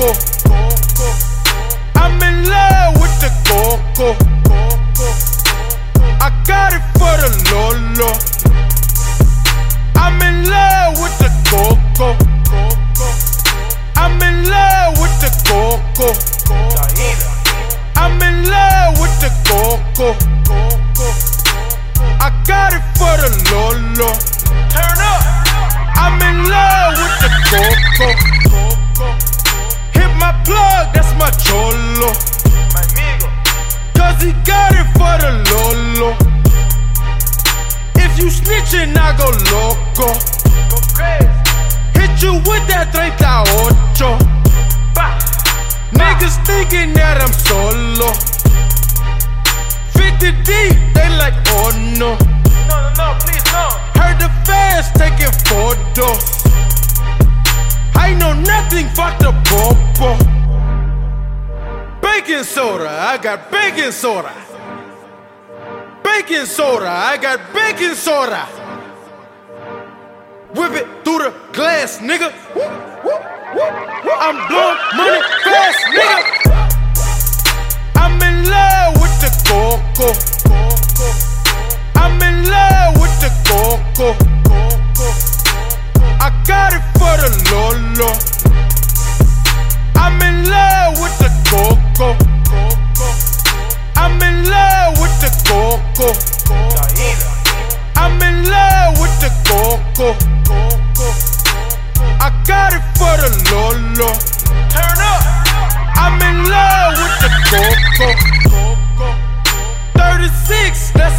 coco. I'm in love with the coco. I got it for the lolo. I'm in love with the coco. I'm in love with the coco. I'm in love with the coco. I got it for the lolo. Turn up. I'm in love with the coco. Go loco. Go. Hit you with that 38. Bah. Niggas thinking that I'm solo. 50 deep, they like, oh no. No, no, no, please, no. Heard the fans taking photos. I know nothing, fuck the popo. Baking soda, I got baking soda. Baking soda, I got baking soda. Whip it through the glass, nigga. I'm blowing money fast, nigga. I'm in love with the coco. I'm in love with the coco. I got it for the Lolo. I'm in love with the coco. I'm in love with the coco. I'm in love with the coco.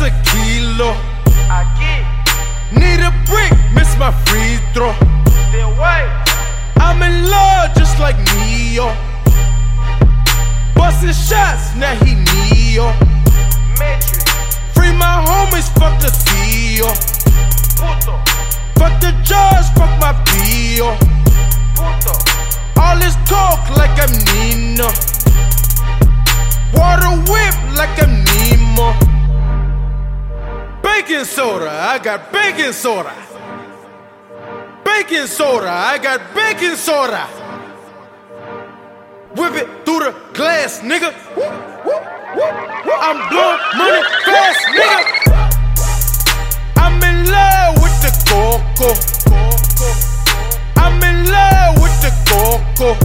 36, a kilo. I get Need a brick, miss my free throw. the way. I'm in love just like Neo. Busting shots, now he Neo. Matrix. Free my homies, fuck the Theo. Puto. Fuck the judge, fuck my Pio. Puto. All this talk like I'm Nino. Baking soda, I got baking soda. Baking soda, I got baking soda. Whip it through the glass, nigga. I'm blowing money fast, nigga. I'm in love with the coco. I'm in love with the coco.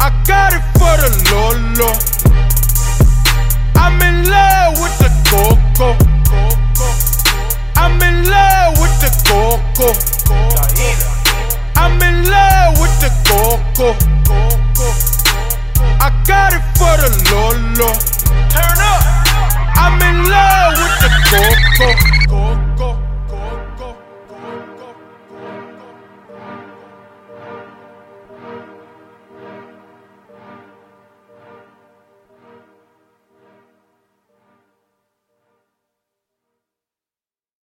I got it for the Lolo. Coco. I'm in love with the coco. I'm in love with the coco.